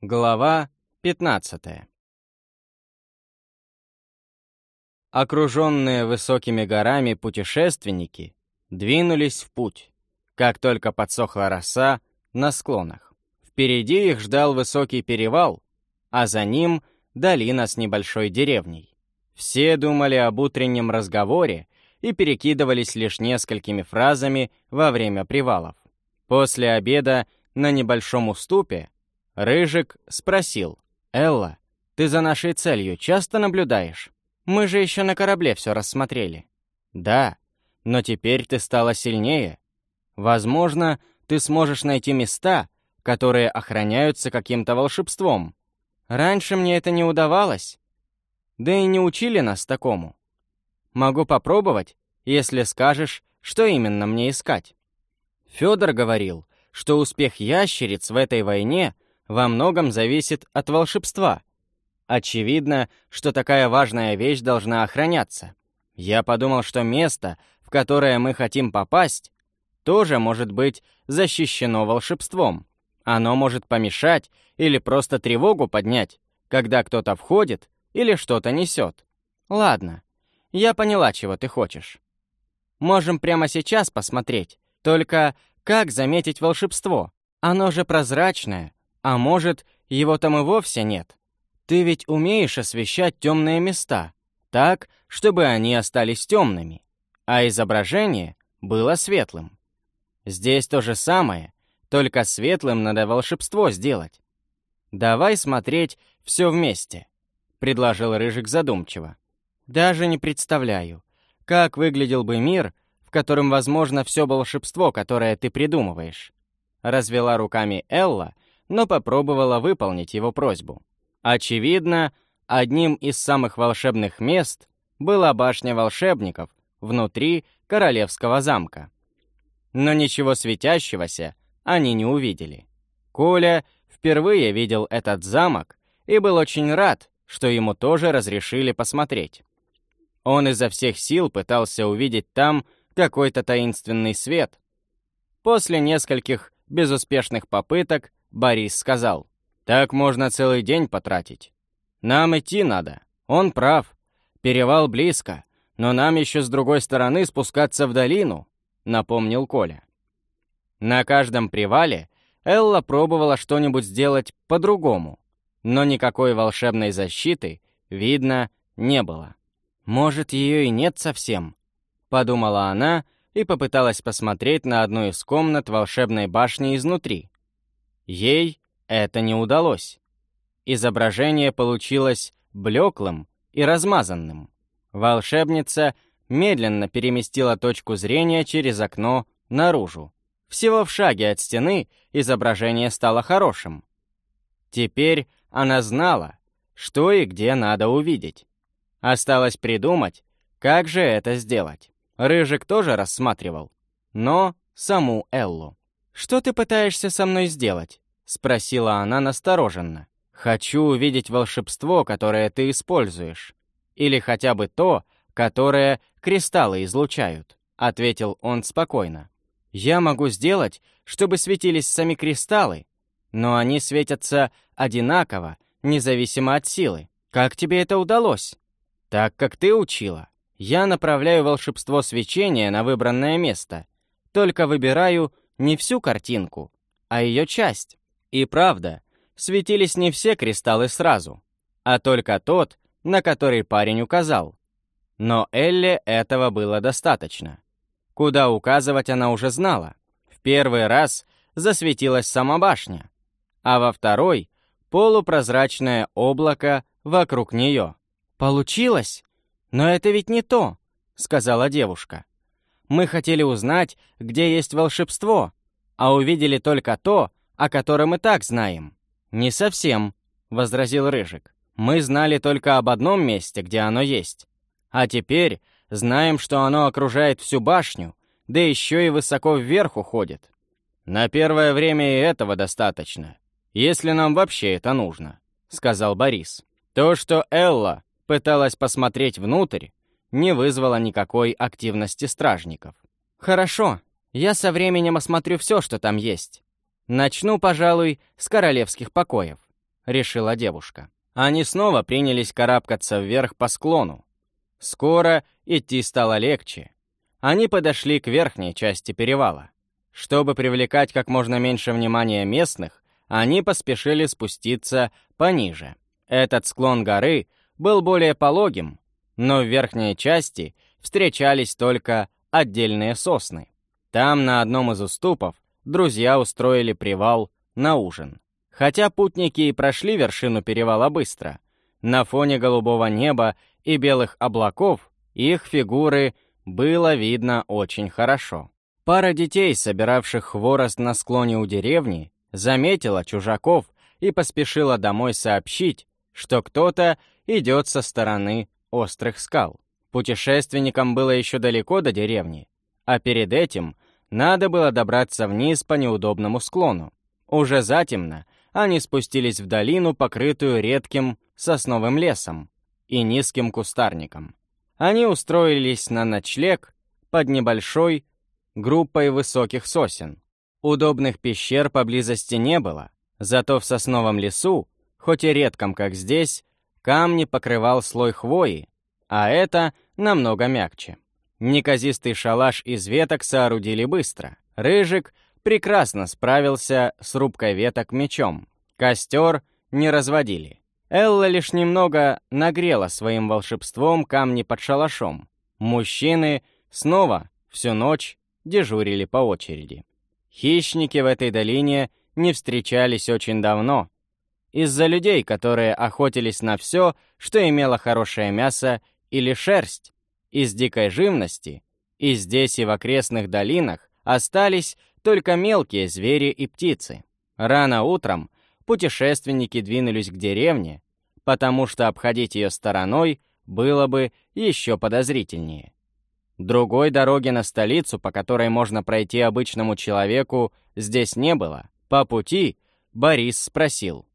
Глава 15 Окруженные высокими горами путешественники двинулись в путь, как только подсохла роса на склонах. Впереди их ждал высокий перевал, а за ним долина с небольшой деревней. Все думали об утреннем разговоре и перекидывались лишь несколькими фразами во время привалов. После обеда на небольшом уступе Рыжик спросил, «Элла, ты за нашей целью часто наблюдаешь? Мы же еще на корабле все рассмотрели». «Да, но теперь ты стала сильнее. Возможно, ты сможешь найти места, которые охраняются каким-то волшебством. Раньше мне это не удавалось. Да и не учили нас такому. Могу попробовать, если скажешь, что именно мне искать». Федор говорил, что успех ящериц в этой войне — во многом зависит от волшебства. Очевидно, что такая важная вещь должна охраняться. Я подумал, что место, в которое мы хотим попасть, тоже может быть защищено волшебством. Оно может помешать или просто тревогу поднять, когда кто-то входит или что-то несет. Ладно, я поняла, чего ты хочешь. Можем прямо сейчас посмотреть. Только как заметить волшебство? Оно же прозрачное, а может, его там и вовсе нет. Ты ведь умеешь освещать темные места, так, чтобы они остались темными, а изображение было светлым. Здесь то же самое, только светлым надо волшебство сделать. Давай смотреть все вместе, предложил Рыжик задумчиво. Даже не представляю, как выглядел бы мир, в котором возможно все волшебство, которое ты придумываешь. Развела руками Элла но попробовала выполнить его просьбу. Очевидно, одним из самых волшебных мест была башня волшебников внутри королевского замка. Но ничего светящегося они не увидели. Коля впервые видел этот замок и был очень рад, что ему тоже разрешили посмотреть. Он изо всех сил пытался увидеть там какой-то таинственный свет. После нескольких безуспешных попыток Борис сказал. «Так можно целый день потратить. Нам идти надо. Он прав. Перевал близко, но нам еще с другой стороны спускаться в долину», — напомнил Коля. На каждом привале Элла пробовала что-нибудь сделать по-другому, но никакой волшебной защиты, видно, не было. «Может, ее и нет совсем», — подумала она и попыталась посмотреть на одну из комнат волшебной башни изнутри. Ей это не удалось. Изображение получилось блеклым и размазанным. Волшебница медленно переместила точку зрения через окно наружу. Всего в шаге от стены изображение стало хорошим. Теперь она знала, что и где надо увидеть. Осталось придумать, как же это сделать. Рыжик тоже рассматривал, но саму Эллу. «Что ты пытаешься со мной сделать?» — спросила она настороженно. «Хочу увидеть волшебство, которое ты используешь. Или хотя бы то, которое кристаллы излучают», — ответил он спокойно. «Я могу сделать, чтобы светились сами кристаллы, но они светятся одинаково, независимо от силы. Как тебе это удалось?» «Так, как ты учила. Я направляю волшебство свечения на выбранное место, только выбираю не всю картинку, а ее часть. И правда, светились не все кристаллы сразу, а только тот, на который парень указал. Но Элле этого было достаточно. Куда указывать она уже знала. В первый раз засветилась сама башня, а во второй — полупрозрачное облако вокруг нее. «Получилось? Но это ведь не то», — сказала девушка. Мы хотели узнать, где есть волшебство, а увидели только то, о котором и так знаем». «Не совсем», — возразил Рыжик. «Мы знали только об одном месте, где оно есть. А теперь знаем, что оно окружает всю башню, да еще и высоко вверх уходит. На первое время и этого достаточно, если нам вообще это нужно», — сказал Борис. То, что Элла пыталась посмотреть внутрь, не вызвало никакой активности стражников. «Хорошо, я со временем осмотрю все, что там есть. Начну, пожалуй, с королевских покоев. решила девушка. Они снова принялись карабкаться вверх по склону. Скоро идти стало легче. Они подошли к верхней части перевала. Чтобы привлекать как можно меньше внимания местных, они поспешили спуститься пониже. Этот склон горы был более пологим, но в верхней части встречались только отдельные сосны. Там, на одном из уступов, друзья устроили привал на ужин. Хотя путники и прошли вершину перевала быстро, на фоне голубого неба и белых облаков их фигуры было видно очень хорошо. Пара детей, собиравших хворост на склоне у деревни, заметила чужаков и поспешила домой сообщить, что кто-то идет со стороны острых скал. Путешественникам было еще далеко до деревни, а перед этим надо было добраться вниз по неудобному склону. Уже затемно они спустились в долину, покрытую редким сосновым лесом и низким кустарником. Они устроились на ночлег под небольшой группой высоких сосен. Удобных пещер поблизости не было, зато в сосновом лесу, хоть и редком, как здесь, камни покрывал слой хвои, а это намного мягче. Неказистый шалаш из веток соорудили быстро. Рыжик прекрасно справился с рубкой веток мечом. Костер не разводили. Элла лишь немного нагрела своим волшебством камни под шалашом. Мужчины снова всю ночь дежурили по очереди. Хищники в этой долине не встречались очень давно. Из-за людей, которые охотились на все, что имело хорошее мясо или шерсть. Из дикой живности и здесь и в окрестных долинах остались только мелкие звери и птицы. Рано утром путешественники двинулись к деревне, потому что обходить ее стороной было бы еще подозрительнее. Другой дороги на столицу, по которой можно пройти обычному человеку, здесь не было. По пути Борис спросил.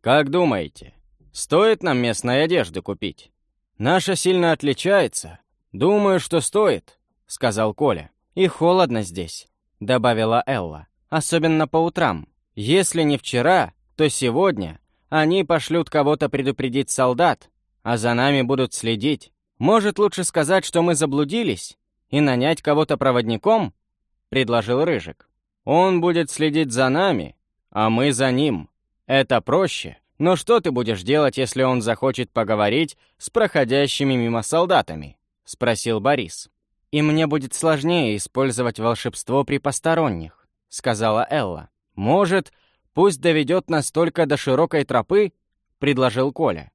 «Как думаете, стоит нам местной одежды купить?» «Наша сильно отличается. Думаю, что стоит», — сказал Коля. «И холодно здесь», — добавила Элла. «Особенно по утрам. Если не вчера, то сегодня они пошлют кого-то предупредить солдат, а за нами будут следить. Может, лучше сказать, что мы заблудились, и нанять кого-то проводником?» — предложил Рыжик. «Он будет следить за нами, а мы за ним. Это проще. Но что ты будешь делать, если он захочет поговорить с проходящими мимо солдатами?» — спросил Борис. «И мне будет сложнее использовать волшебство при посторонних», — сказала Элла. «Может, Пусть доведет нас только до широкой тропы, предложил Коля.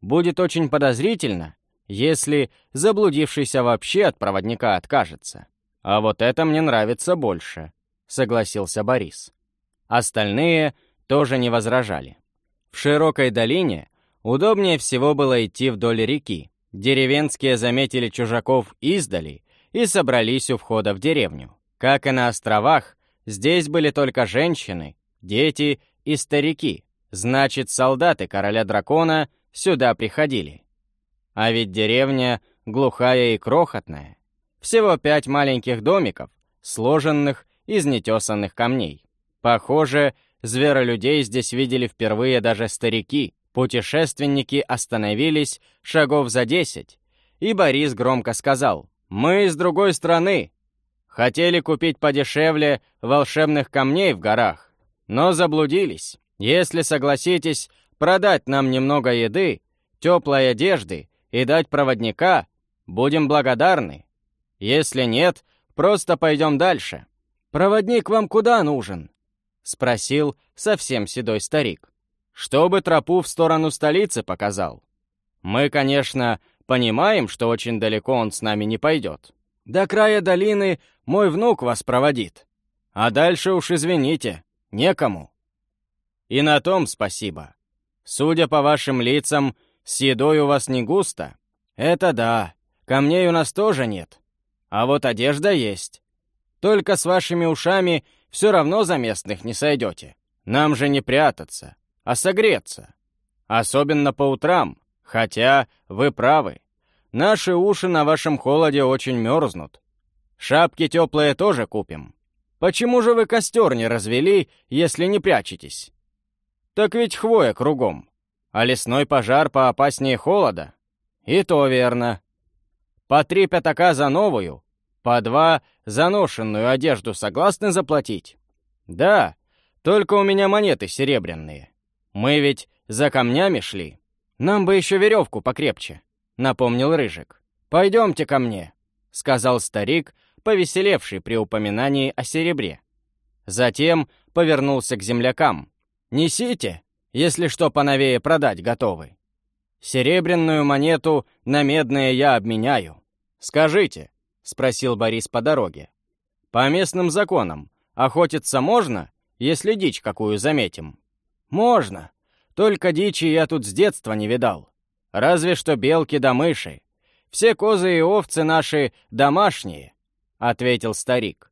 Будет очень подозрительно, если заблудившийся вообще от проводника откажется. А вот это мне нравится больше, согласился Борис. Остальные тоже не возражали. В широкой долине удобнее всего было идти вдоль реки. Деревенские заметили чужаков издали и собрались у входа в деревню. Как и на островах, здесь были только женщины, дети и старики. Значит, солдаты короля дракона сюда приходили. А ведь деревня глухая и крохотная. Всего пять маленьких домиков, сложенных из нетесанных камней. Похоже, зверолюдей здесь видели впервые даже старики. Путешественники остановились шагов за десять, и Борис громко сказал «Мы с другой стороны. Хотели купить подешевле волшебных камней в горах, но заблудились. Если согласитесь продать нам немного еды, теплой одежды и дать проводника, будем благодарны. Если нет, просто пойдем дальше. Проводник вам куда нужен? Спросил совсем седой старик. Чтобы тропу в сторону столицы показал. Мы, конечно, понимаем, что очень далеко он с нами не пойдет. До края долины мой внук вас проводит. А дальше уж извините, некому. И на том спасибо. Судя по вашим лицам, с едой у вас не густо. Это да, камней у нас тоже нет. А вот одежда есть. Только с вашими ушами все равно за местных не сойдете. Нам же не прятаться, а согреться. Особенно по утрам, хотя вы правы. Наши уши на вашем холоде очень мерзнут. Шапки теплые тоже купим. Почему же вы костер не развели, если не прячетесь?» Так ведь хвоя кругом. А лесной пожар поопаснее холода. И то верно. По три пятака за новую, по два за ношенную одежду согласны заплатить? Да, только у меня монеты серебряные. Мы ведь за камнями шли. Нам бы еще веревку покрепче, напомнил Рыжик. Пойдемте ко мне, сказал старик, повеселевший при упоминании о серебре. Затем повернулся к землякам. «Несите, если что поновее продать готовы. Серебряную монету на медное я обменяю. Скажите, — спросил Борис по дороге. «По местным законам охотиться можно, если дичь какую заметим?» «Можно. Только дичи я тут с детства не видал. Разве что белки да мыши. Все козы и овцы наши домашние», — ответил старик.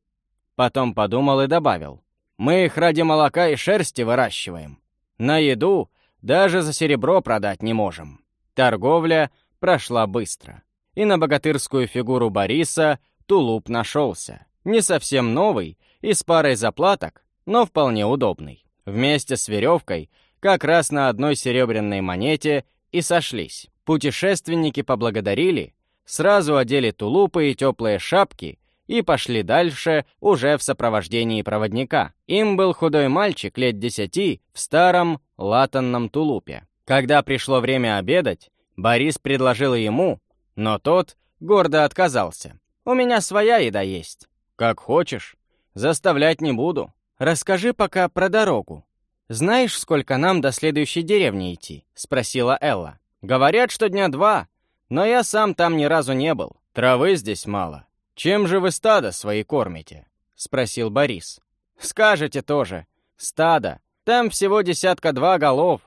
Потом подумал и добавил. «Мы их ради молока и шерсти выращиваем. На еду даже за серебро продать не можем». Торговля прошла быстро и на богатырскую фигуру Бориса тулуп нашелся. Не совсем новый и с парой заплаток, но вполне удобный. Вместе с веревкой как раз на одной серебряной монете и сошлись. Путешественники поблагодарили, сразу одели тулупы и теплые шапки и пошли дальше уже в сопровождении проводника. Им был худой мальчик лет десяти в старом латанном тулупе. Когда пришло время обедать, Борис предложил ему, но тот гордо отказался. «У меня своя еда есть». «Как хочешь. Заставлять не буду. Расскажи пока про дорогу. Знаешь, сколько нам до следующей деревни идти?» — спросила Элла. «Говорят, что дня два, но я сам там ни разу не был. Травы здесь мало. Чем же вы стадо свои кормите?» — спросил Борис. «Скажете тоже. Стадо. Там всего десятка-два голов,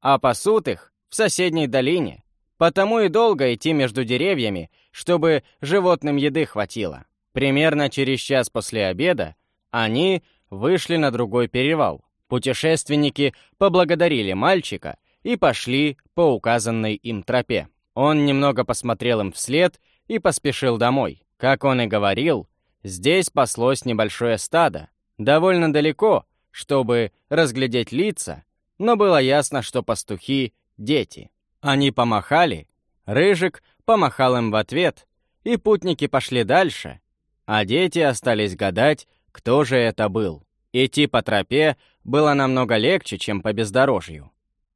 а пасут их в соседней долине. Потому и долго идти между деревьями, чтобы животным еды хватило. Примерно через час после обеда они вышли на другой перевал. Путешественники поблагодарили мальчика и пошли по указанной им тропе. Он немного посмотрел им вслед и поспешил домой. Как он и говорил, здесь паслось небольшое стадо, довольно далеко, чтобы разглядеть лица, но было ясно, что пастухи — дети. Они помахали, Рыжик помахал им в ответ, и путники пошли дальше, а дети остались гадать, кто же это был. Идти по тропе было намного легче, чем по бездорожью.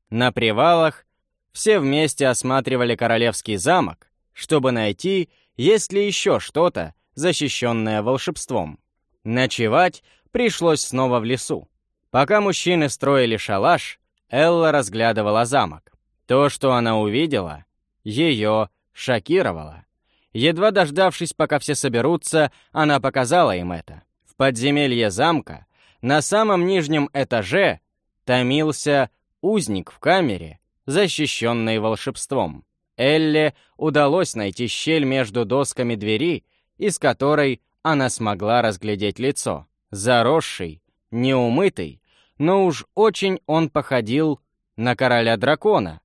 На привалах все вместе осматривали королевский замок, чтобы найти, есть ли еще что-то, защищенное волшебством. Ночевать пришлось снова в лесу. Пока мужчины строили шалаш, Элла разглядывала замок. То, что она увидела, ее шокировало. Едва дождавшись, пока все соберутся, она показала им это. В подземелье замка, на самом нижнем этаже, томился узник в камере, защищенный волшебством. Элле удалось найти щель между досками двери, из которой она смогла разглядеть лицо. Заросший, неумытый, но уж очень он походил на короля дракона,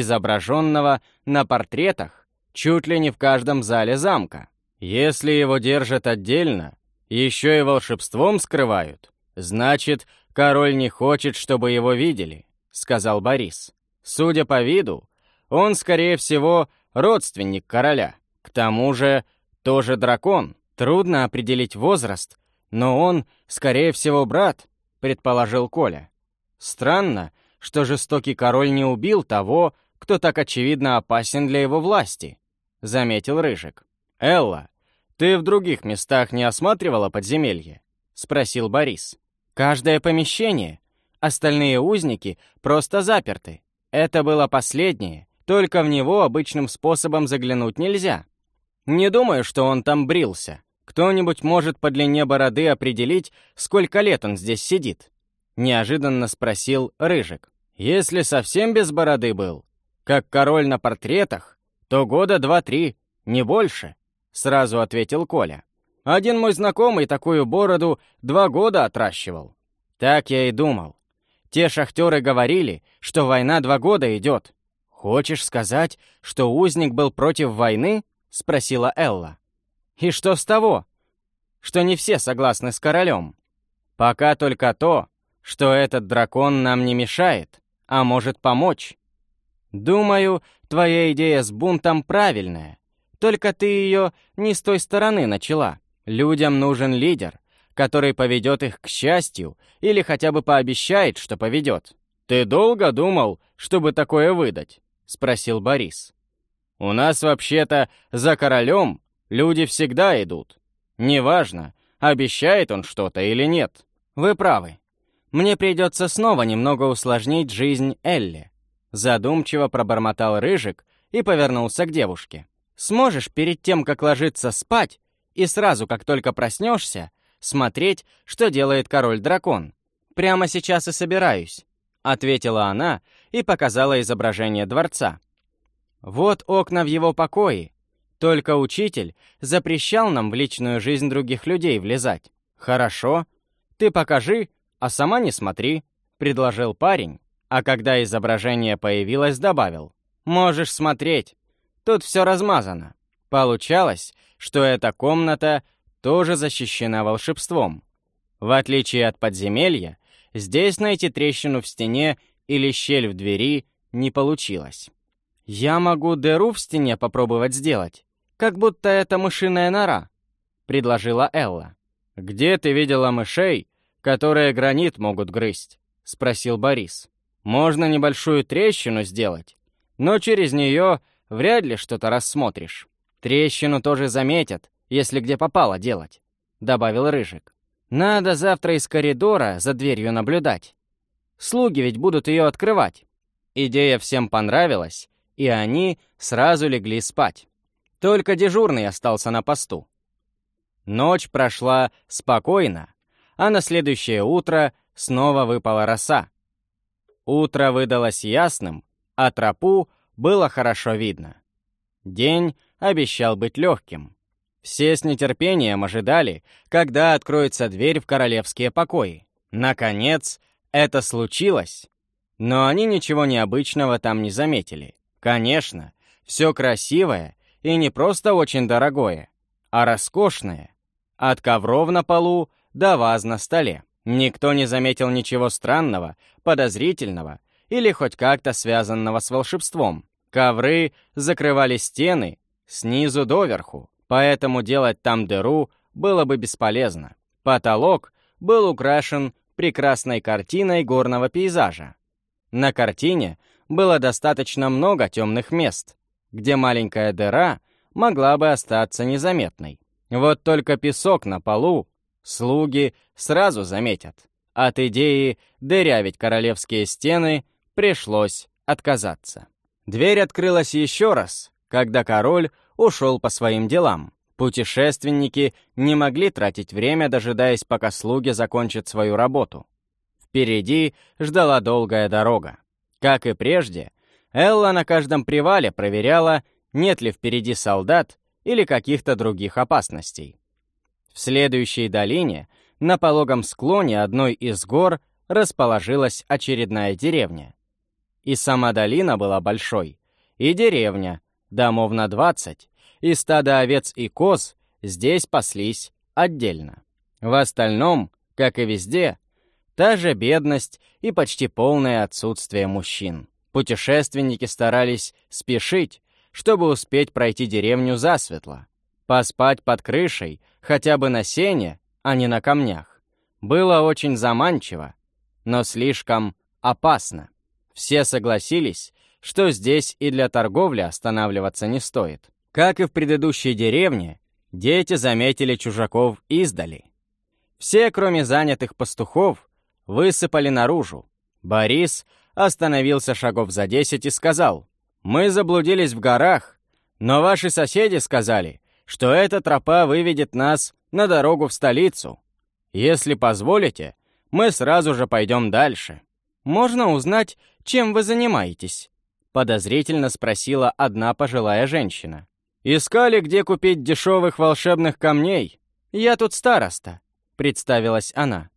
изображенного на портретах чуть ли не в каждом зале замка. Если его держат отдельно, еще и волшебством скрывают, значит, король не хочет, чтобы его видели, сказал Борис. Судя по виду, он, скорее всего, родственник короля. К тому же, тоже дракон. Трудно определить возраст, но он, скорее всего, брат, предположил Коля. Странно, что жестокий король не убил того, кто так очевидно опасен для его власти», — заметил Рыжик. «Элла, ты в других местах не осматривала подземелье?» — спросил Борис. «Каждое помещение. Остальные узники просто заперты. Это было последнее, только в него обычным способом заглянуть нельзя. Не думаю, что он там брился. Кто-нибудь может по длине бороды определить, сколько лет он здесь сидит?» Неожиданно спросил Рыжик. «Если совсем без бороды был, как король на портретах, то года два-три, не больше», — сразу ответил Коля. «Один мой знакомый такую бороду два года отращивал». Так я и думал. Те шахтеры говорили, что война два года идет. «Хочешь сказать, что узник был против войны?» — спросила Элла. «И что с того? Что не все согласны с королем. Пока только то, что этот дракон нам не мешает, а может помочь. Думаю, твоя идея с бунтом правильная, только ты ее не с той стороны начала. Людям нужен лидер, который поведет их к счастью или хотя бы пообещает, что поведет. «Ты долго думал, чтобы такое выдать?» — спросил Борис. «У нас вообще-то за королем люди всегда идут. Неважно, обещает он что-то или нет. Вы правы. Мне придется снова немного усложнить жизнь Элли». Задумчиво пробормотал Рыжик и повернулся к девушке. «Сможешь перед тем, как ложиться спать, и сразу, как только проснешься, смотреть, что делает король-дракон. Прямо сейчас и собираюсь», — ответила она и показала изображение дворца. «Вот окна в его покое. Только учитель запрещал нам в личную жизнь других людей влезать. Хорошо, ты покажи, а сама не смотри», — предложил парень, а когда изображение появилось, добавил. «Можешь смотреть, тут все размазано». Получалось, что эта комната тоже защищена волшебством. В отличие от подземелья, здесь найти трещину в стене или щель в двери не получилось. «Я могу дыру в стене попробовать сделать, как будто это мышиная нора», — предложила Элла. «Где ты видела мышей, которые гранит могут грызть?» — спросил Борис. «Можно небольшую трещину сделать, но через нее вряд ли что-то рассмотришь. Трещину тоже заметят, если где попало делать», — добавил Рыжик. «Надо завтра из коридора за дверью наблюдать. Слуги ведь будут ее открывать». Идея всем понравилась, и они сразу легли спать. Только дежурный остался на посту. Ночь прошла спокойно, а на следующее утро снова выпала роса. Утро выдалось ясным, а тропу было хорошо видно. День обещал быть легким. Все с нетерпением ожидали, когда откроется дверь в королевские покои. Наконец, это случилось. Но они ничего необычного там не заметили. Конечно, все красивое и не просто очень дорогое, а роскошное. От ковров на полу до ваз на столе. Никто не заметил ничего странного, подозрительного или хоть как-то связанного с волшебством. Ковры закрывали стены снизу доверху, поэтому делать там дыру было бы бесполезно. Потолок был украшен прекрасной картиной горного пейзажа. На картине было достаточно много темных мест, где маленькая дыра могла бы остаться незаметной. Вот только песок на полу слуги сразу заметят. От идеи дырявить королевские стены пришлось отказаться. Дверь открылась еще раз, когда король ушел по своим делам. Путешественники не могли тратить время, дожидаясь, пока слуги закончат свою работу. Впереди ждала долгая дорога. Как и прежде, Элла на каждом привале проверяла, нет ли впереди солдат или каких-то других опасностей. В следующей долине, на пологом склоне одной из гор, расположилась очередная деревня. И сама долина была большой, и деревня, домов на двадцать, и стадо овец и коз здесь паслись отдельно. В остальном, как и везде, та же бедность и почти полное отсутствие мужчин. Путешественники старались спешить, чтобы успеть пройти деревню засветло. Поспать под крышей, хотя бы на сене, а не на камнях, было очень заманчиво, но слишком опасно. Все согласились, что здесь и для торговли останавливаться не стоит. Как и в предыдущей деревне, дети заметили чужаков издали. Все, кроме занятых пастухов, высыпали наружу. Борис остановился шагов за десять и сказал, «Мы заблудились в горах, но ваши соседи сказали, что эта тропа выведет нас на дорогу в столицу. Если позволите, мы сразу же пойдем дальше. Можно узнать, чем вы занимаетесь?» Подозрительно спросила одна пожилая женщина. «Искали, где купить дешевых волшебных камней. Я тут староста», — представилась она.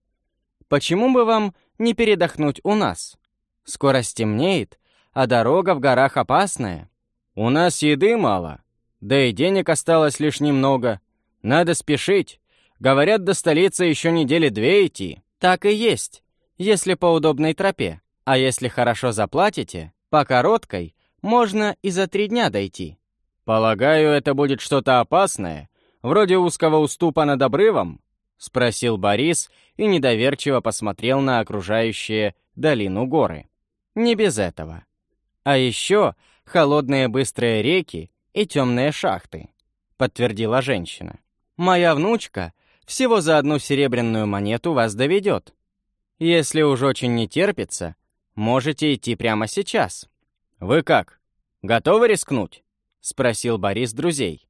«Почему бы вам не передохнуть у нас? Скоро стемнеет, а дорога в горах опасная. У нас еды мало, да и денег осталось лишь немного. Надо спешить. Говорят, до столицы еще недели две идти». «Так и есть. если по удобной тропе, а если хорошо заплатите, по короткой можно и за три дня дойти. Полагаю, это будет что-то опасное, вроде узкого уступа над обрывом? Спросил Борис и недоверчиво посмотрел на окружающие долину горы. Не без этого. А еще холодные быстрые реки и темные шахты, подтвердила женщина. Моя внучка всего за одну серебряную монету вас доведет. Если уж очень не терпится, можете идти прямо сейчас. Вы как, готовы рискнуть? Спросил Борис друзей.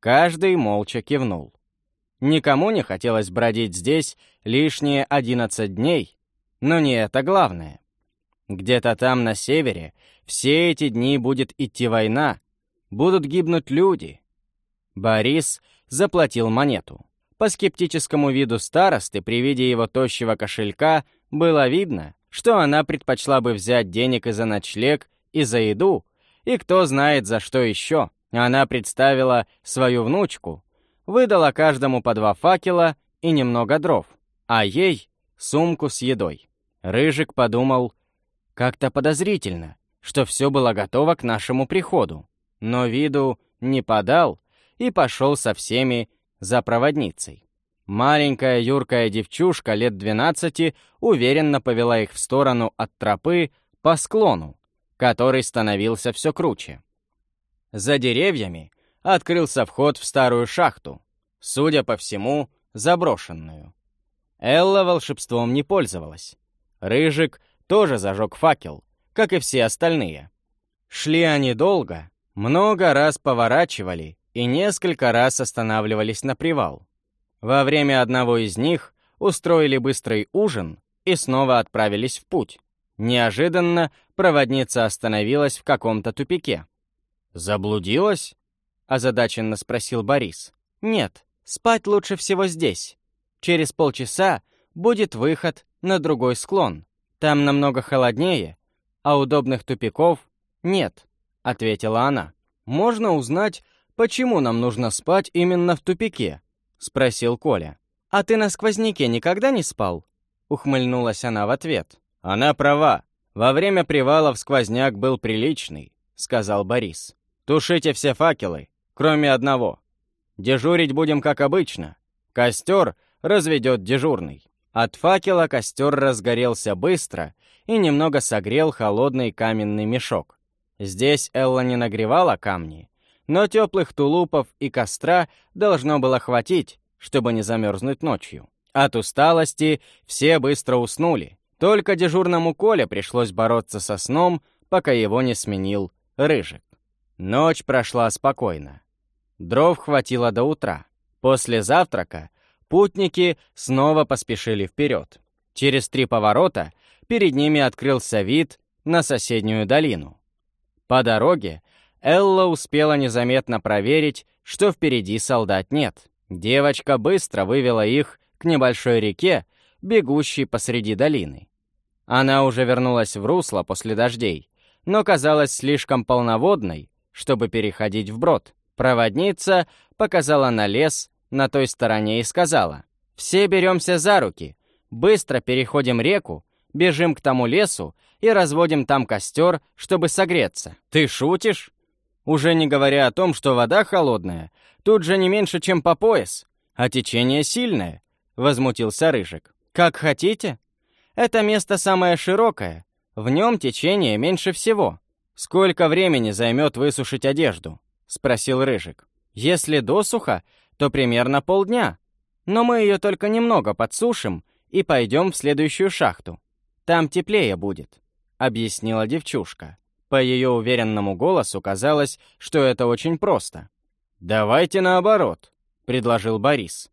Каждый молча кивнул. Никому не хотелось бродить здесь лишние одиннадцать дней, но не это главное. Где-то там на севере все эти дни будет идти война, будут гибнуть люди. Борис заплатил монету. По скептическому виду старосты при виде его тощего кошелька было видно, что она предпочла бы взять денег и за ночлег, и за еду, и кто знает за что еще. Она представила свою внучку, выдала каждому по два факела и немного дров, а ей — сумку с едой. Рыжик подумал, как-то подозрительно, что все было готово к нашему приходу, но виду не подал и пошел со всеми за проводницей. Маленькая юркая девчушка лет двенадцати уверенно повела их в сторону от тропы по склону, который становился все круче. За деревьями открылся вход в старую шахту, судя по всему, заброшенную. Элла волшебством не пользовалась. Рыжик тоже зажег факел, как и все остальные. Шли они долго, много раз поворачивали и несколько раз останавливались на привал. Во время одного из них устроили быстрый ужин и снова отправились в путь. Неожиданно проводница остановилась в каком-то тупике. «Заблудилась?» — озадаченно спросил Борис. «Нет, спать лучше всего здесь. Через полчаса будет выход на другой склон. Там намного холоднее, а удобных тупиков нет», — ответила она. «Можно узнать, почему нам нужно спать именно в тупике?» — спросил Коля. «А ты на сквозняке никогда не спал?» — ухмыльнулась она в ответ. «Она права. Во время привалов сквозняк был приличный», — сказал Борис. «Тушите все факелы, кроме одного. Дежурить будем как обычно. Костер разведет дежурный». От факела костер разгорелся быстро и немного согрел холодный каменный мешок. Здесь Элла не нагревала камни, но теплых тулупов и костра должно было хватить, чтобы не замерзнуть ночью. От усталости все быстро уснули. Только дежурному Коле пришлось бороться со сном, пока его не сменил Рыжик. Ночь прошла спокойно. Дров хватило до утра. После завтрака путники снова поспешили вперед. Через три поворота перед ними открылся вид на соседнюю долину. По дороге Элла успела незаметно проверить, что впереди солдат нет. Девочка быстро вывела их к небольшой реке, бегущей посреди долины. Она уже вернулась в русло после дождей, но казалась слишком полноводной, чтобы переходить вброд. Проводница показала на лес на той стороне и сказала, «Все беремся за руки, быстро переходим реку, бежим к тому лесу и разводим там костер, чтобы согреться». «Ты шутишь?» Уже не говоря о том, что вода холодная, тут же не меньше, чем по пояс, а течение сильное, — возмутился Рыжик. Как хотите. Это место самое широкое, в нем течение меньше всего. Сколько времени займет высушить одежду? — спросил Рыжик. Если досуха, то примерно полдня. Но мы ее только немного подсушим и пойдем в следующую шахту. Там теплее будет, — объяснила девчушка. По ее уверенному голосу казалось, что это очень просто. «Давайте наоборот», — предложил Борис.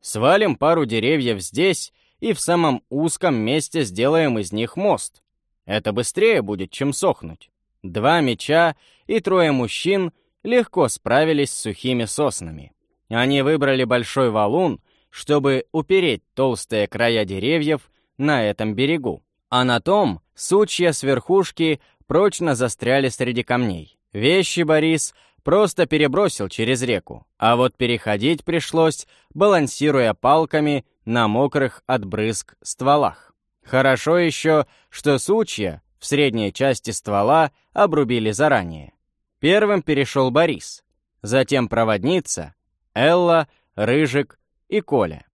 «Свалим пару деревьев здесь и в самом узком месте сделаем из них мост. Это быстрее будет, чем сохнуть. Два меча и трое мужчин легко справились с сухими соснами. Они выбрали большой валун, чтобы упереть толстые края деревьев на этом берегу. А на том сучья с верхушки прочно застряли среди камней. Вещи Борис просто перебросил через реку, а вот переходить пришлось, балансируя палками на мокрых от брызг стволах. Хорошо еще, что сучья в средней части ствола обрубили заранее. Первым перешел Борис, затем проводница, Элла, Рыжик и Коля.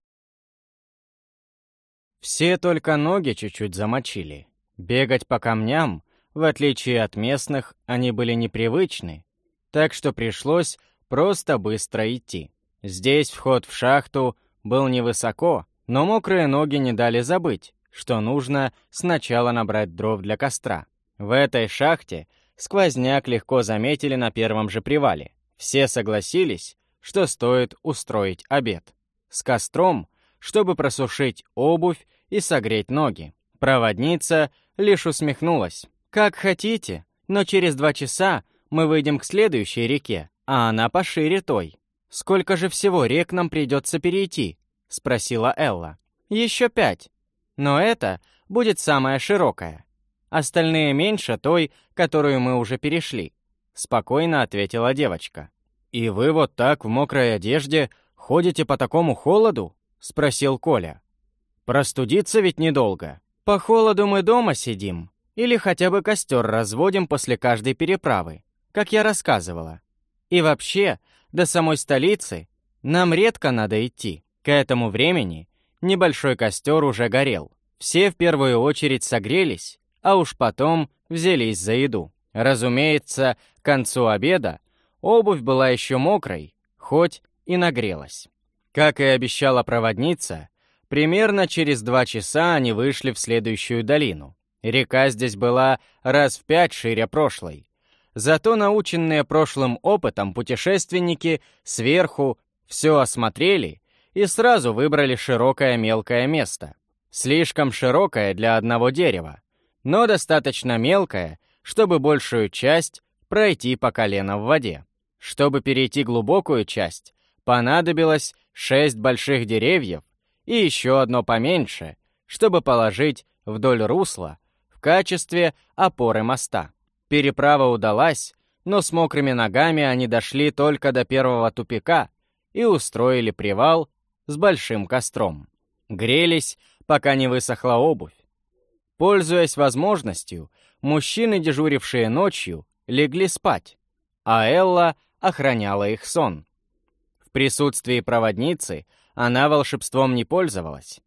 Все только ноги чуть-чуть замочили. Бегать по камням, в отличие от местных, они были непривычны, так что пришлось просто быстро идти. Здесь вход в шахту был невысоко, но мокрые ноги не дали забыть, что нужно сначала набрать дров для костра. В этой шахте сквозняк легко заметили на первом же привале. Все согласились, что стоит устроить обед. С костром, чтобы просушить обувь и согреть ноги. Проводница лишь усмехнулась. «Как хотите, но через два часа мы выйдем к следующей реке, а она пошире той». «Сколько же всего рек нам придется перейти?» — спросила Элла. «Еще пять. Но это будет самая широкая. Остальные меньше той, которую мы уже перешли», — спокойно ответила девочка. «И вы вот так в мокрой одежде ходите по такому холоду?» — спросил Коля. «Простудиться ведь недолго. По холоду мы дома сидим. Или хотя бы костер разводим после каждой переправы, как я рассказывала. И вообще, до самой столицы нам редко надо идти. К этому времени небольшой костер уже горел. Все в первую очередь согрелись, а уж потом взялись за еду. Разумеется, к концу обеда обувь была еще мокрой, хоть и нагрелась. Как и обещала проводница, примерно через два часа они вышли в следующую долину. Река здесь была раз в пять шире прошлой. Зато наученные прошлым опытом путешественники сверху все осмотрели и сразу выбрали широкое мелкое место. Слишком широкое для одного дерева, но достаточно мелкое, чтобы большую часть пройти по колено в воде. Чтобы перейти глубокую часть, понадобилось шесть больших деревьев и еще одно поменьше, чтобы положить вдоль русла в качестве опоры моста. Переправа удалась, но с мокрыми ногами они дошли только до первого тупика и устроили привал с большим костром. Грелись, пока не высохла обувь. Пользуясь возможностью, мужчины, дежурившие ночью, легли спать, а Элла охраняла их сон. В присутствии проводницы она волшебством не пользовалась.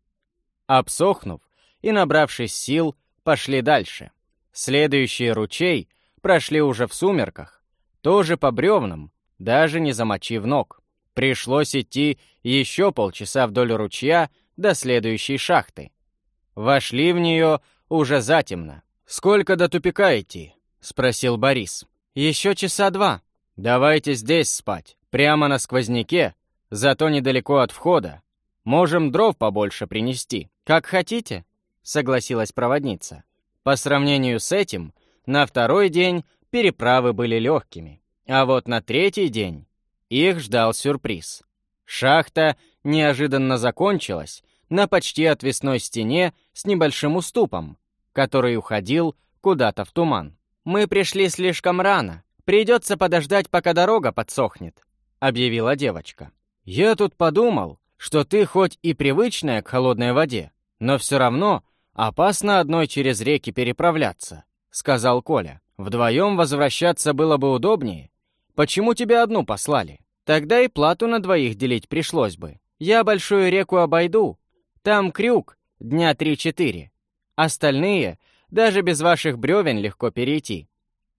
Обсохнув и набравшись сил, пошли дальше. Следующий ручей прошли уже в сумерках, тоже по бревнам, даже не замочив ног. Пришлось идти еще полчаса вдоль ручья до следующей шахты. Вошли в нее уже затемно. «Сколько до тупика идти?» — спросил Борис. «Еще часа два. Давайте здесь спать, прямо на сквозняке, зато недалеко от входа. Можем дров побольше принести. Как хотите», — согласилась проводница. По сравнению с этим, на второй день переправы были легкими, а вот на третий день их ждал сюрприз. Шахта неожиданно закончилась на почти отвесной стене с небольшим уступом, который уходил куда-то в туман. «Мы пришли слишком рано. Придется подождать, пока дорога подсохнет», — объявила девочка. «Я тут подумал, что ты хоть и привычная к холодной воде, но все равно опасно одной через реки переправляться сказал Коля. «Вдвоем возвращаться было бы удобнее. Почему тебя одну послали? Тогда и плату на двоих делить пришлось бы. Я большую реку обойду. Там крюк, дня три-четыре. Остальные даже без ваших бревен легко перейти.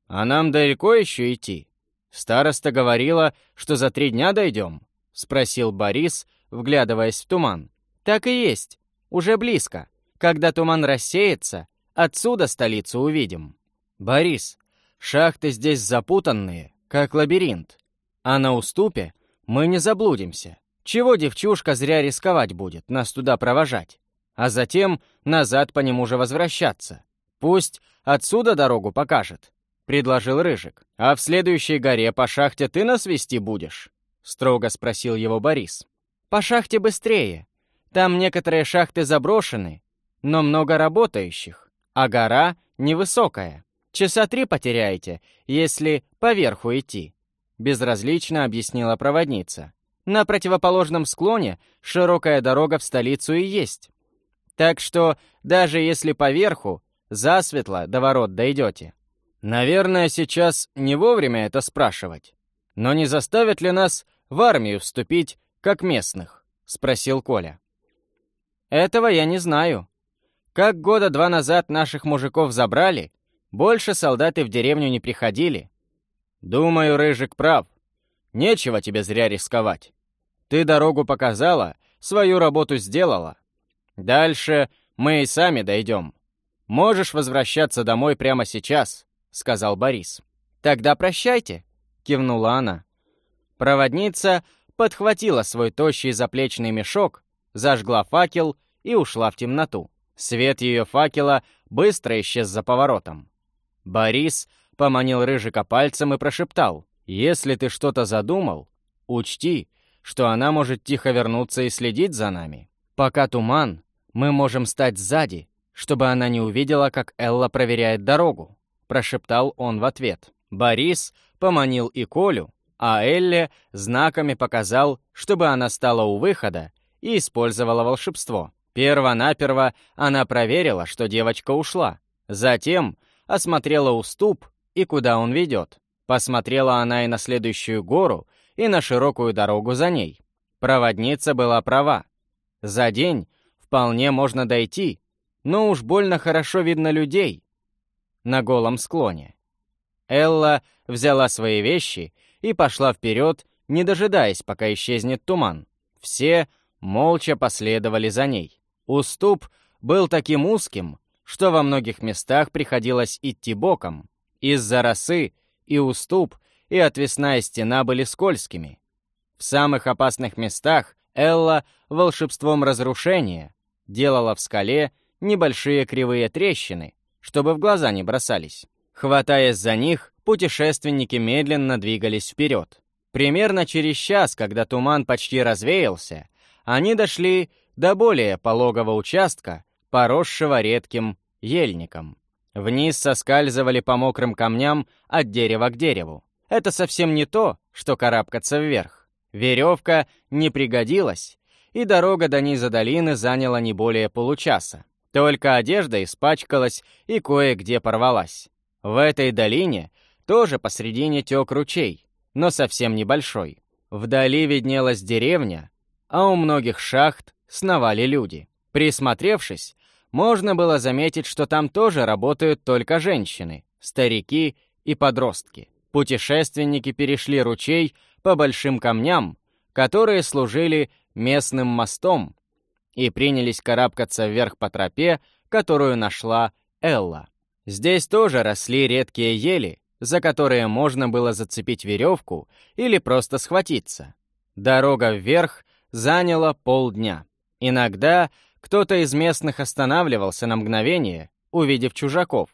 А нам далеко еще идти? Староста говорила, что за три дня дойдем?» — спросил Борис, вглядываясь в туман. «Так и есть. Уже близко. Когда туман рассеется, Отсюда столицу увидим. Борис, шахты здесь запутанные, как лабиринт. А на уступе мы не заблудимся. Чего девчушка зря рисковать будет, нас туда провожать? А затем назад по нему же возвращаться. Пусть отсюда дорогу покажет, — предложил Рыжик. «А в следующей горе по шахте ты нас вести будешь?» — строго спросил его Борис. «По шахте быстрее. Там некоторые шахты заброшены, но много работающих а гора невысокая. Часа три потеряете, если поверху идти», — безразлично объяснила проводница. «На противоположном склоне широкая дорога в столицу и есть. Так что, даже если поверху, засветло до ворот дойдете. Наверное, сейчас не вовремя это спрашивать. Но не заставят ли нас в армию вступить, как местных? Спросил Коля. Этого я не знаю. Как года два назад наших мужиков забрали, больше солдаты в деревню не приходили. Думаю, Рыжик прав. Нечего тебе зря рисковать. Ты дорогу показала, свою работу сделала. Дальше мы и сами дойдем. Можешь возвращаться домой прямо сейчас, сказал Борис. Тогда прощайте, кивнула она. Проводница подхватила свой тощий заплечный мешок, зажгла факел и ушла в темноту. Свет ее факела быстро исчез за поворотом. Борис поманил Рыжика пальцем и прошептал, «Если ты что-то задумал, учти, что она может тихо вернуться и следить за нами. Пока туман, мы можем стать сзади, чтобы она не увидела, как Элла проверяет дорогу», прошептал он в ответ. Борис поманил и Колю, а Элле знаками показал, чтобы она стала у выхода и использовала волшебство. Перво-наперво она проверила, что девочка ушла. Затем осмотрела уступ и куда он ведет. Посмотрела она и на следующую гору, и на широкую дорогу за ней. Проводница была права. За день вполне можно дойти, но уж больно хорошо видно людей на голом склоне. Элла взяла свои вещи и пошла вперед, не дожидаясь, пока исчезнет туман. Все молча последовали за ней. Уступ был таким узким, что во многих местах приходилось идти боком. Из-за росы и уступ, и отвесная стена были скользкими. В самых опасных местах Элла волшебством разрушения делала в скале небольшие кривые трещины, чтобы в глаза не бросались. Хватаясь за них, путешественники медленно двигались вперед. Примерно через час, когда туман почти развеялся, они дошли до более пологого участка, поросшего редким ельником. Вниз соскальзывали по мокрым камням от дерева к дереву. Это совсем не то, что карабкаться вверх. Веревка не пригодилась, и дорога до низа долины заняла не более получаса. Только одежда испачкалась и кое-где порвалась. В этой долине тоже посредине тек ручей, но совсем небольшой. Вдали виднелась деревня, а у многих шахт сновали люди. Присмотревшись, можно было заметить, что там тоже работают только женщины, старики и подростки. Путешественники перешли ручей по большим камням, которые служили местным мостом, и принялись карабкаться вверх по тропе, которую нашла Элла. Здесь тоже росли редкие ели, за которые можно было зацепить веревку или просто схватиться. Дорога вверх заняла полдня. Иногда кто-то из местных останавливался на мгновение, увидев чужаков,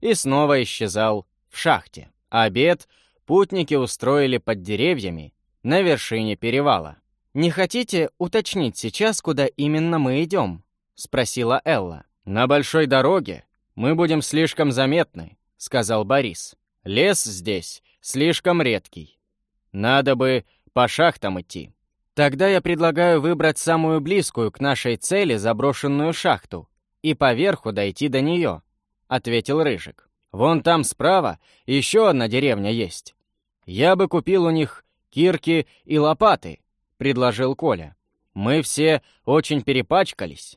и снова исчезал в шахте. Обед путники устроили под деревьями на вершине перевала. «Не хотите уточнить сейчас, куда именно мы идем?» — спросила Элла. «На большой дороге мы будем слишком заметны», — сказал Борис. «Лес здесь слишком редкий. Надо бы по шахтам идти». Тогда я предлагаю выбрать самую близкую к нашей цели заброшенную шахту и поверху дойти до нее, ответил Рыжик. Вон там справа еще одна деревня есть. Я бы купил у них кирки и лопаты, предложил Коля. Мы все очень перепачкались.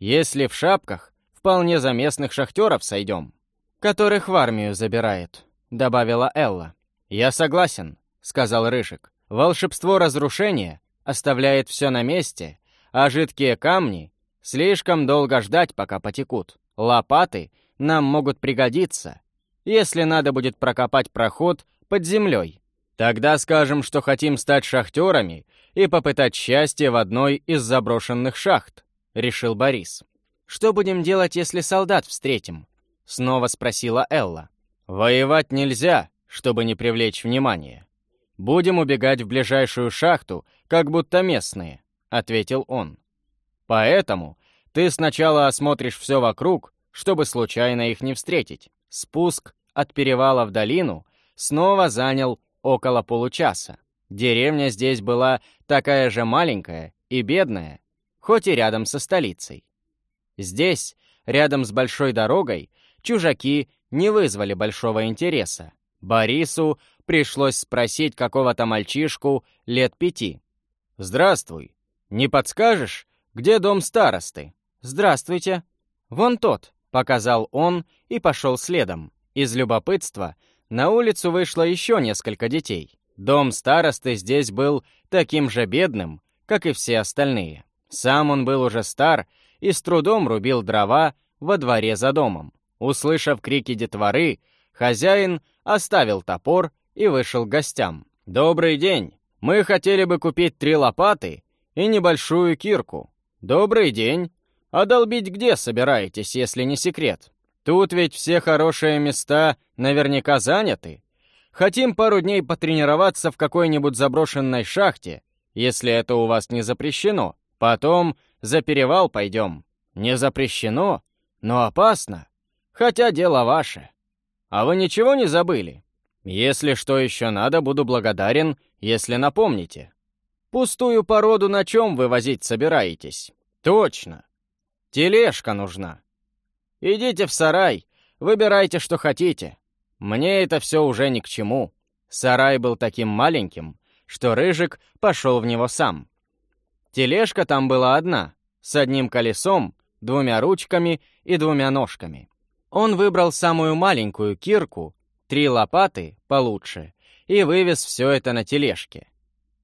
Если в шапках, вполне за местных шахтеров сойдем, которых в армию забирает, добавила Элла. Я согласен, сказал Рыжик. Волшебство разрушения оставляет все на месте, а жидкие камни слишком долго ждать, пока потекут. Лопаты нам могут пригодиться, если надо будет прокопать проход под землей. Тогда скажем, что хотим стать шахтерами и попытать счастье в одной из заброшенных шахт, решил Борис. Что будем делать, если солдат встретим? Снова спросила Элла. Воевать нельзя, чтобы не привлечь внимание. Будем убегать в ближайшую шахту как будто местные», — ответил он. «Поэтому ты сначала осмотришь все вокруг, чтобы случайно их не встретить. Спуск от перевала в долину снова занял около получаса. Деревня здесь была такая же маленькая и бедная, хоть и рядом со столицей. Здесь, рядом с большой дорогой, чужаки не вызвали большого интереса. Борису пришлось спросить какого-то мальчишку лет пяти. «Здравствуй. Не подскажешь, где дом старосты?» «Здравствуйте. Вон тот», — показал он и пошел следом. Из любопытства на улицу вышло еще несколько детей. Дом старосты здесь был таким же бедным, как и все остальные. Сам он был уже стар и с трудом рубил дрова во дворе за домом. Услышав крики детворы, хозяин оставил топор и вышел к гостям. «Добрый день! Мы хотели бы купить три лопаты и небольшую кирку». «Добрый день! А долбить где собираетесь, если не секрет? Тут ведь все хорошие места наверняка заняты. Хотим пару дней потренироваться в какой-нибудь заброшенной шахте, если это у вас не запрещено. Потом за перевал пойдем. Не запрещено, но опасно. Хотя дело ваше. А вы ничего не забыли? Если что еще надо, буду благодарен, если напомните. Пустую породу на чем вы возить собираетесь? Точно. Тележка нужна. Идите в сарай, выбирайте, что хотите. Мне это все уже ни к чему. Сарай был таким маленьким, что Рыжик пошел в него сам. Тележка там была одна, с одним колесом, двумя ручками и двумя ножками. Он выбрал самую маленькую кирку, три лопаты получше, и вывез все это на тележке.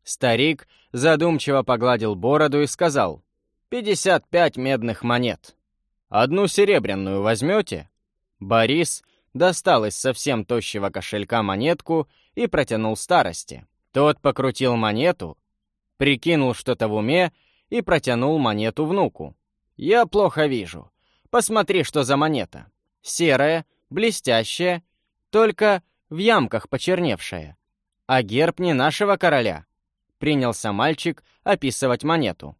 Старик задумчиво погладил бороду и сказал, «Пятьдесят пять медных монет. Одну серебряную возьмете?» Борис достал из совсем тощего кошелька монетку и протянул старости. Тот покрутил монету, прикинул что-то в уме и протянул монету внуку. «Я плохо вижу. Посмотри, что за монета серая, блестящая, только в ямках почерневшая. А герб не нашего короля. Принялся мальчик описывать монету.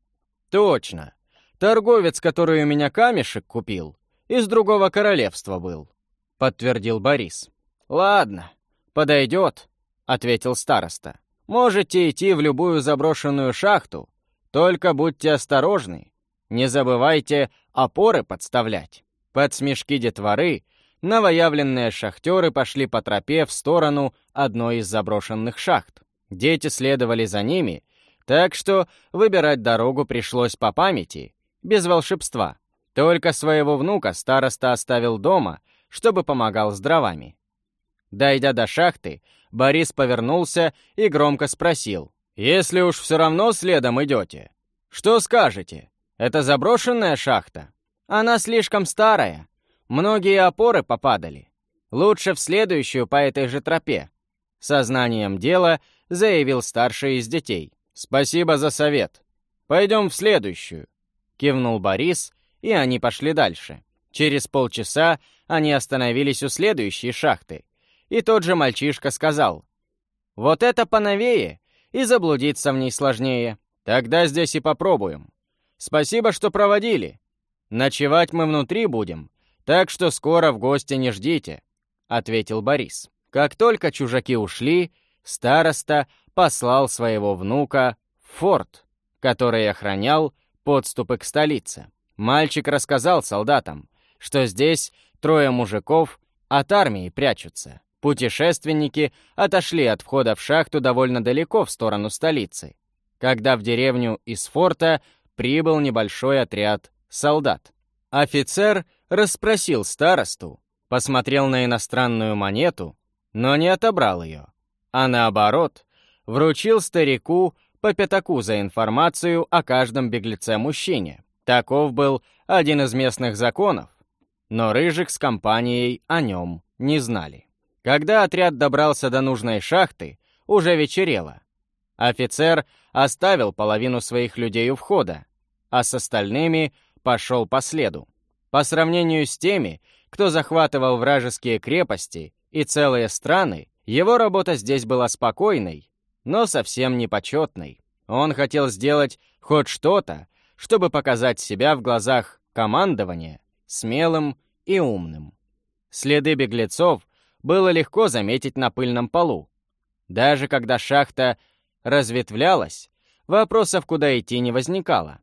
Точно. Торговец, который у меня камешек купил, из другого королевства был, подтвердил Борис. Ладно, подойдет, ответил староста. Можете идти в любую заброшенную шахту, только будьте осторожны. Не забывайте опоры подставлять. Под смешки детворы новоявленные шахтеры пошли по тропе в сторону одной из заброшенных шахт. Дети следовали за ними, так что выбирать дорогу пришлось по памяти, без волшебства. Только своего внука староста оставил дома, чтобы помогал с дровами. Дойдя до шахты, Борис повернулся и громко спросил. «Если уж все равно следом идете, что скажете? Это заброшенная шахта?» Она слишком старая. Многие опоры попадали. Лучше в следующую по этой же тропе. Сознанием дела заявил старший из детей. «Спасибо за совет. Пойдем в следующую», — кивнул Борис, и они пошли дальше. Через полчаса они остановились у следующей шахты, и тот же мальчишка сказал, «Вот это поновее, и заблудиться в ней сложнее. Тогда здесь и попробуем. Спасибо, что проводили. «Ночевать мы внутри будем, так что скоро в гости не ждите», — ответил Борис. Как только чужаки ушли, староста послал своего внука в форт, который охранял подступы к столице. Мальчик рассказал солдатам, что здесь трое мужиков от армии прячутся. Путешественники отошли от входа в шахту довольно далеко в сторону столицы, когда в деревню из форта прибыл небольшой отряд солдат. Офицер расспросил старосту, посмотрел на иностранную монету, но не отобрал ее, а наоборот, вручил старику по пятаку за информацию о каждом беглеце-мужчине. Таков был один из местных законов, но Рыжик с компанией о нем не знали. Когда отряд добрался до нужной шахты, уже вечерело. Офицер оставил половину своих людей у входа, а с остальными пошел по следу. По сравнению с теми, кто захватывал вражеские крепости и целые страны, его работа здесь была спокойной, но совсем не почетной. Он хотел сделать хоть что-то, чтобы показать себя в глазах командования смелым и умным. Следы беглецов было легко заметить на пыльном полу. Даже когда шахта разветвлялась, вопросов, куда идти, не возникало.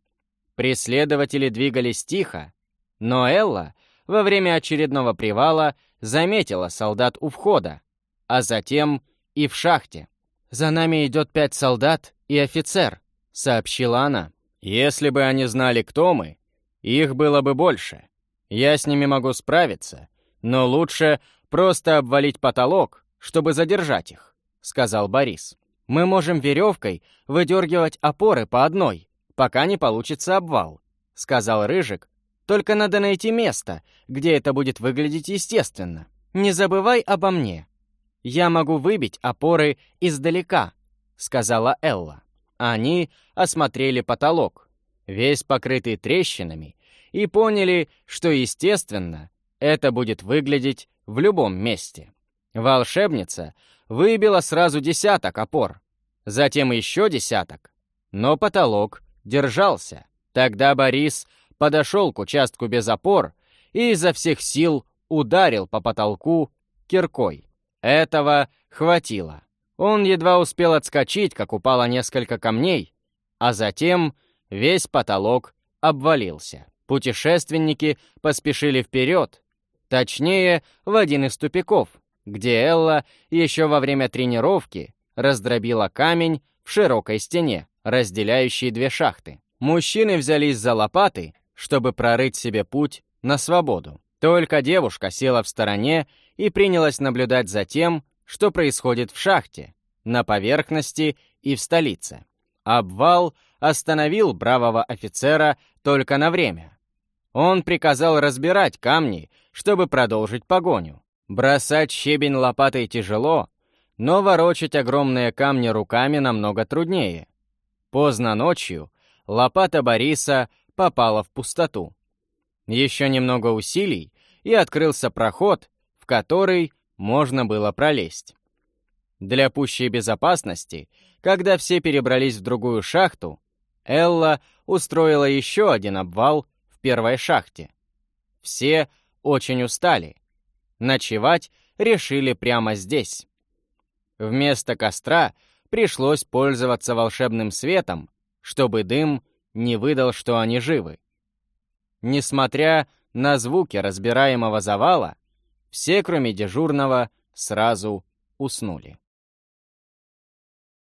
Преследователи двигались тихо, Но Элла во время очередного привала заметила солдат у входа, а затем и в шахте. «За нами идет пять солдат и офицер», — сообщила она. «Если бы они знали, кто мы, их было бы больше. Я с ними могу справиться, но лучше просто обвалить потолок, чтобы задержать их», — сказал Борис. «Мы можем веревкой выдергивать опоры по одной, пока не получится обвал», — сказал Рыжик. «Только надо найти место, где это будет выглядеть естественно. Не забывай обо мне. Я могу выбить опоры издалека», — сказала Элла. Они осмотрели потолок, весь покрытый трещинами, и поняли, что, естественно, это будет выглядеть в любом месте. Волшебница выбила сразу десяток опор, затем еще десяток, но потолок держался. Тогда Борис подошел к участку без опор и изо всех сил ударил по потолку киркой. Этого хватило. Он едва успел отскочить, как упало несколько камней, а затем весь потолок обвалился. Путешественники поспешили вперед, точнее, в один из тупиков, где Элла еще во время тренировки раздробила камень в широкой стене, разделяющей две шахты. Мужчины взялись за лопаты, чтобы прорыть себе путь на свободу. Только девушка села в стороне и принялась наблюдать за тем, что происходит в шахте, на поверхности и в столице. Обвал остановил бравого офицера только на время. Он приказал разбирать камни, чтобы продолжить погоню. Бросать щебень лопатой тяжело, но ворочать огромные камни руками намного труднее. Поздно ночью лопата Бориса попала в пустоту. Еще немного усилий, и открылся проход, который можно было пролезть. Для пущей безопасности, когда все перебрались в другую шахту, Элла устроила еще один обвал в первой шахте. Все очень устали. Ночевать решили прямо здесь. Вместо костра пришлось пользоваться волшебным светом, чтобы дым не выдал, что они живы. Несмотря на звуки разбираемого завала, все, кроме дежурного, сразу уснули.